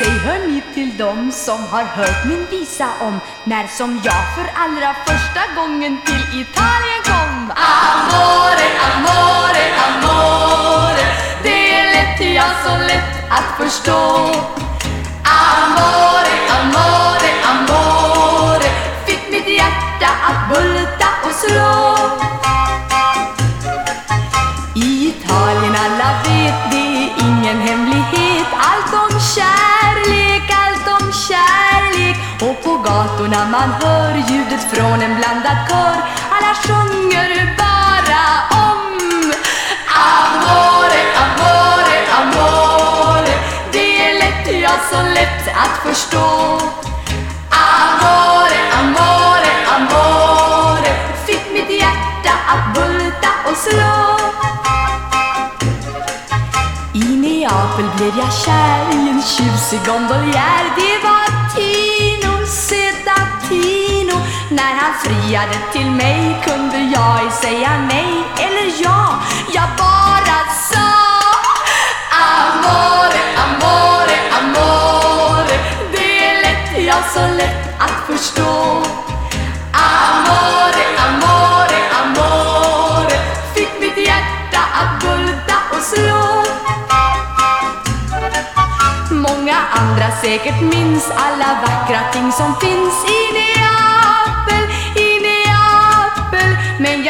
Säg hör ni till dem som har hört min visa om När som jag för allra första gången till Italien kom? Amore, amore, amore. Det är lätt, ja så lätt att förstå. Gatorna. Man hör ljudet från en blandad kör. Alla sjunger bara om Amore, amore, amore. Det är lätt, ja så lätt att förstå. Amore, amore, amore. Fick mitt hjärta att bulta och slå. I Neapel blev jag kär i en tjusig gondoljär Det var När han friade till mig kunde jag ej säga nej eller ja. Jag bara sa Amore, amore, amore. Det är lätt, ja så lätt att förstå. Amore, amore, amore. Fick mitt hjärta att bulta och slå. Många andra säkert minns alla vackra ting som finns i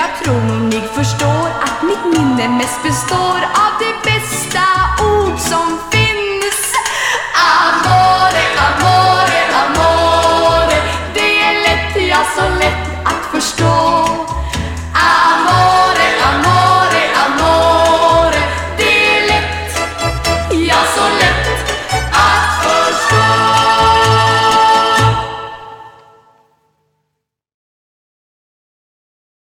jag tror nog ni förstår att mitt minne mest består av de bästa ord som